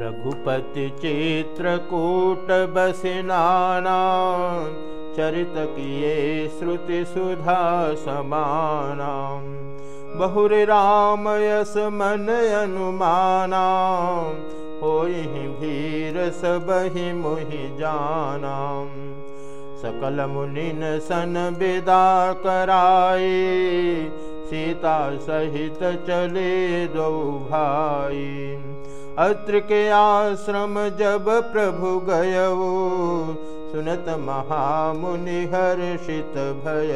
रघुपति चित्रकूट बसिनाना चरित किए श्रुति सुधा समाना बहुर राम यस मन अनुमाना होई भीर सब ही मुहि जाना सकल मुनिन सन सीता सहित चले दो भाई अत्र के आश्रम जब प्रभु गय सुनत महामुनि हर्षित भय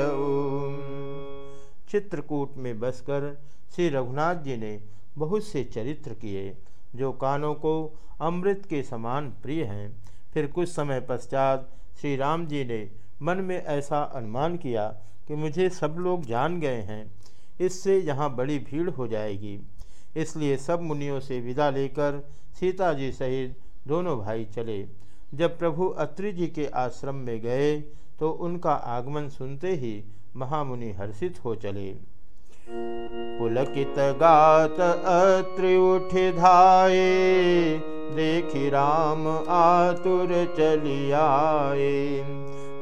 चित्रकूट में बसकर श्री रघुनाथ जी ने बहुत से चरित्र किए, जो कानों को अमृत के समान प्रिय हैं। फिर कुछ समय पश्चात श्री राम जी ने मन में ऐसा अनुमान किया कि मुझे सब लोग जान गए हैं। इससे यहाँ बड़ी भीड़ हो जाएगी। इसलिए सब मुनियों से विदा लेकर सीता जी सहित दोनों भाई चले। जब प्रभु अत्रि जी के आश्रम में गए तो उनका आगमन सुनते ही महामुनि हर्षित हो चले। पुलकित गात अत्रि उठ धाये, देखी राम आतुर चलियाए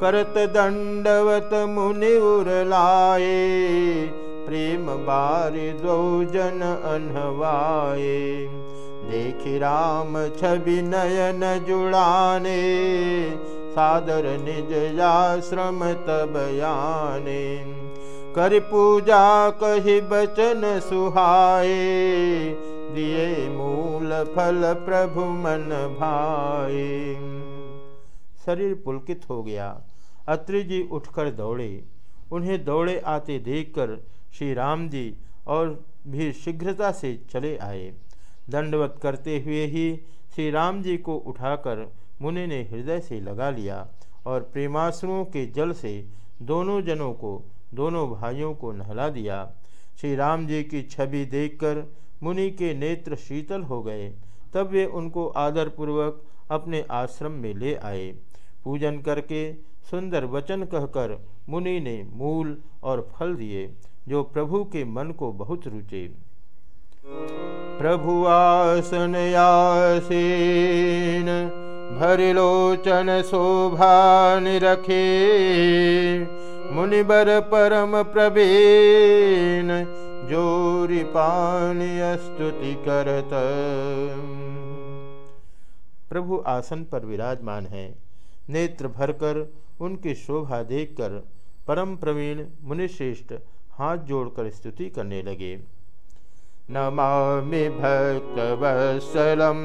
करत दंडवत मुनि उरलाए प्रेम बारि दो जन अनहवाए। देखी राम छवि नयन जुड़ाने, सादर निज आश्रम तब आने कर पूजा कही बचन सुहाए, दिए मूल फल प्रभु मन भाए। शरीर पुलकित हो गया। अत्रि जी उठकर दौड़े। उन्हें दौड़े आते देखकर श्री राम जी और भी शीघ्रता से चले आए। दंडवत करते हुए ही श्री राम जी को उठाकर मुनि ने हृदय से लगा लिया और प्रेमाश्रुओं के जल से दोनों जनों को, दोनों भाइयों को नहला दिया। श्री राम जी की छवि देखकर मुनि के नेत्र शीतल हो गए। तब वे उनको आदरपूर्वक अपने आश्रम में ले आए। पूजन करके सुंदर वचन कहकर मुनि ने मूल और फल दिए। जो प्रभु के मन को बहुत रुचे। प्रभु आसन आसीन भरिलोचन शोभा निरखे। मुनिबर परम प्रवीण, जोरी पानी स्तुति करत। प्रभु आसन पर विराजमान है। नेत्र भरकर उनकी शोभा देखकर परम प्रवीण, मुनिश्रेष्ठ हाथ जोड़कर स्तुति करने लगे। नमामि भक्तवत्सलं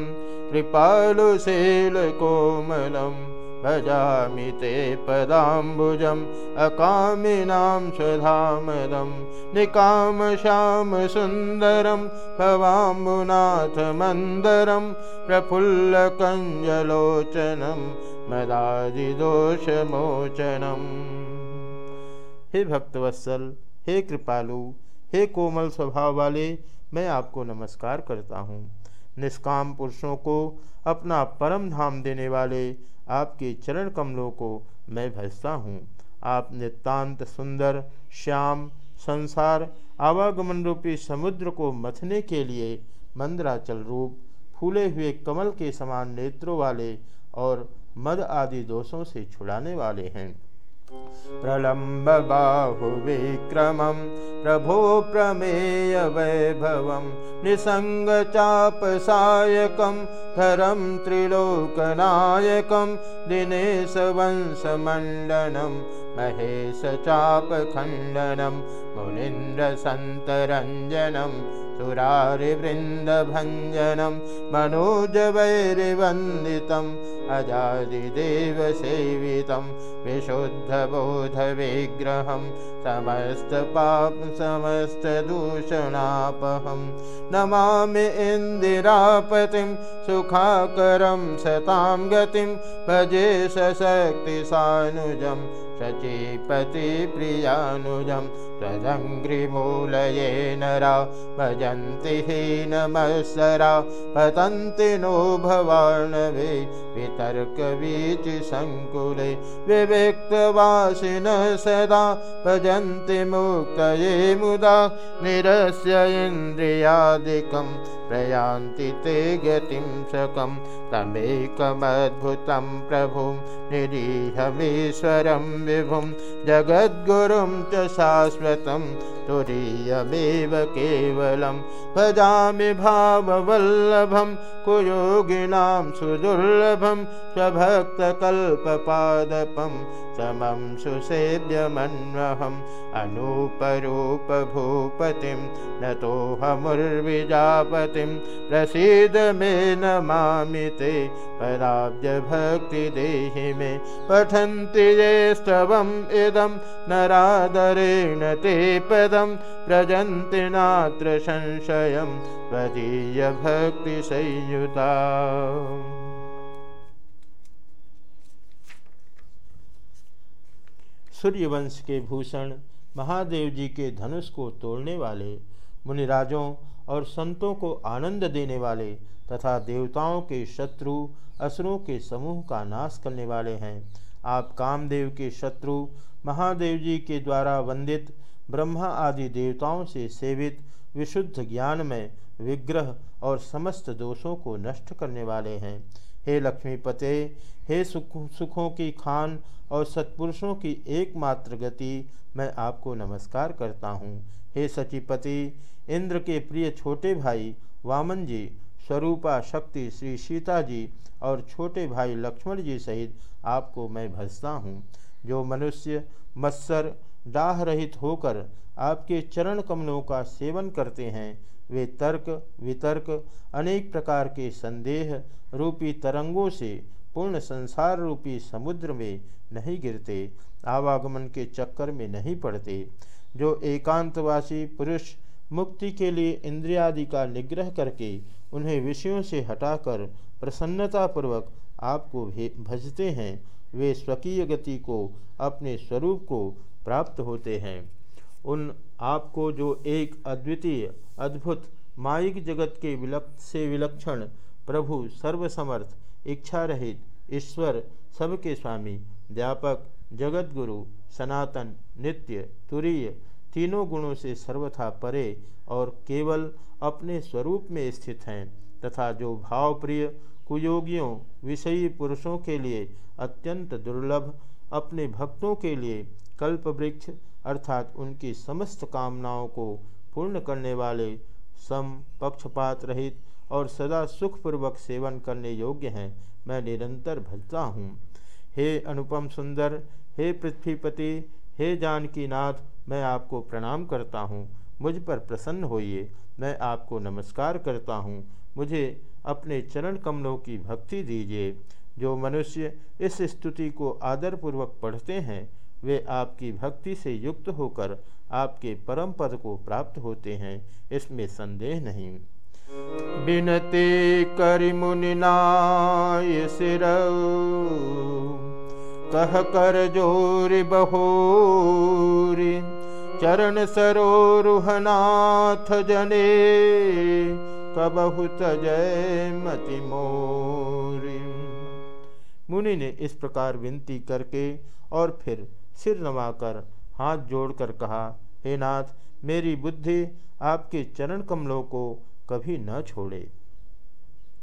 कृपालुशीलकोमलम् भजामि ते पदाम्बुजम् अकामिनां स्वधामदं निकामश्यामसुन्दरं भवाम्बुनाथमन्दरं प्रफुल्लकञ्जलोचनं मदादिदोषमोचनम्। हे भक्तवत्सल हे कृपालु, हे कोमल स्वभाव वाले, मैं आपको नमस्कार करता हूँ। निष्काम पुरुषों को अपना परम धाम देने वाले, आपके चरण कमलों को मैं भजता हूँ। आप नितांत सुंदर, श्याम, संसार, आवागमन रूपी समुद्र को मथने के लिए मंदराचल रूप, फूले हुए कमल के समान नेत्रों वाले और मद आदि दोषों से छुड़ाने वाले हैं। प्रलम्ब बाहुविक्रमं प्रभो प्रमेय वैभवं निसङ्गचापसायकं धरं त्रिलोकनायकं दिनेशवंशमण्डनं महेशचापखण्डनं मुनीन्द्रसन्तरञ्जनं सुरारिवृन्दभञ्जनं मनोजवैरिवन्दितम् अजादिदेवसेवितं विशुद्धबोधविग्रहं समस्तपाप समस्तदूषणापहं नमामि इन्दिरापतिं सुखाकरं सतां गतिं भजे सशक्तिसानुजं शचीपतिप्रियानुजं त्वदङ्घ्रिमूलये नरा भजन्ति हीनमत्सरा पतन्ति नो भवार्णवे वितर्कवीचिसङ्कुले विविक्तवासिनः सदा भजन्ति मुक्तये मुदा निरस्य इन्द्रियादिकं प्रयान्ति ते गतिं सकं तमेकमद्भुतं प्रभुं निरीहमीश्वरं विभुं जगद्गुरुं च शाश्वतं तुरीयमेव केवलं भजामि भाववल्लभं कुयोगिनां सुदुर्लभं स्वभक्तकल्पपादपं समं सुसेव्यमन्वहम् अनूपरूपभूपतिं नतोऽहमुर्विजापतिं प्रसीद मे नमामि ते पदाब्जभक्तिदेहि मे पठन्ति ये स्तवम् इदं नरादरेण ते पदं व्रजन्ति नात्र संशयं त्वदीयभक्तिसंयुता सूर्यवंश के भूषण महादेव जी के धनुष को तोड़ने वाले, मुनिराजों और संतों को आनंद देने वाले तथा देवताओं के शत्रु, असुरों के समूह का नाश करने वाले हैं, आप कामदेव के शत्रु महादेव जी के द्वारा वंदित ब्रह्मा आदि देवताओं से सेवित विशुद्ध ज्ञान में विग्रह और समस्त दोषों को नष्ट करने वाले हैं। हे लक्ष्मीपते, हे सुख, सुखों की खान और सत्पुरुषों की एकमात्र गति, मैं आपको नमस्कार करता हूँ। हे सचिपति, इंद्र के प्रिय छोटे भाई वामन जी, स्वरूपा शक्ति श्री सीता जी और छोटे भाई लक्ष्मण जी सहित आपको मैं भजता हूँ। जो मनुष्य, मत्सर डाह रहित होकर आपके चरण कमलों का सेवन करते हैं। वे तर्क, वितर्क, अनेक प्रकार के संदेह रूपी तरंगों से पूर्ण संसार रूपी समुद्र में नहीं गिरते, आवागमन के चक्कर में नहीं पड़ते। जो एकांतवासी पुरुष मुक्ति के लिए इंद्रियादि का निग्रह करके उन्हें विषयों से हटाकर प्रसन्नतापूर्वक आपको भजते हैं वे स्वकीय गति को, अपने स्वरूप को प्राप्त होते हैं। उन आपको जो एक अद्वितीय, अद्भुत, माइक जगत के विलक, से विलक्षण प्रभु सर्वसमर्थ इच्छा रहित ईश्वर सबके स्वामी, व्यापक जगत गुरु सनातन, नित्य, तुरीय, तीनों गुणों से सर्वथा परे और केवल अपने स्वरूप में स्थित हैं, तथा जो भावप्रिय कुयोगियों, विषयी पुरुषों के लिए अत्यंत दुर्लभ, अपने भक्तों के लिए कल्प वृक्ष अर्थात उनकी समस्त कामनाओं को पूर्ण करने वाले सम पक्षपात रहित और सदा सुखपूर्वक सेवन करने योग्य हैं, मैं निरंतर भजता हूँ। हे अनुपम सुंदर, हे पृथ्वीपति, हे जानकी नाथ मैं आपको प्रणाम करता हूँ। मुझ पर प्रसन्न होइए। मैं आपको नमस्कार करता हूँ। मुझे अपने चरण कमलों की भक्ति दीजिए। जो मनुष्य इस स्तुति को आदरपूर्वक पढ़ते हैं, वे आपकी भक्ति से युक्त होकर आपके परम पद को प्राप्त होते हैं, इसमें संदेह नहीं। बिनते करि मुनिनाय सिर, कह कर ज़ोर बहोरी, चरण सरोरुहनाथ जने कबहुत जय मति मोरी मुनि ने इस प्रकार विनती करके और फिर सिर नवाकर हाथ जोड़कर कहा, हे नाथ, मेरी बुद्धि आपके चरण कमलों को कभी न छोड़े।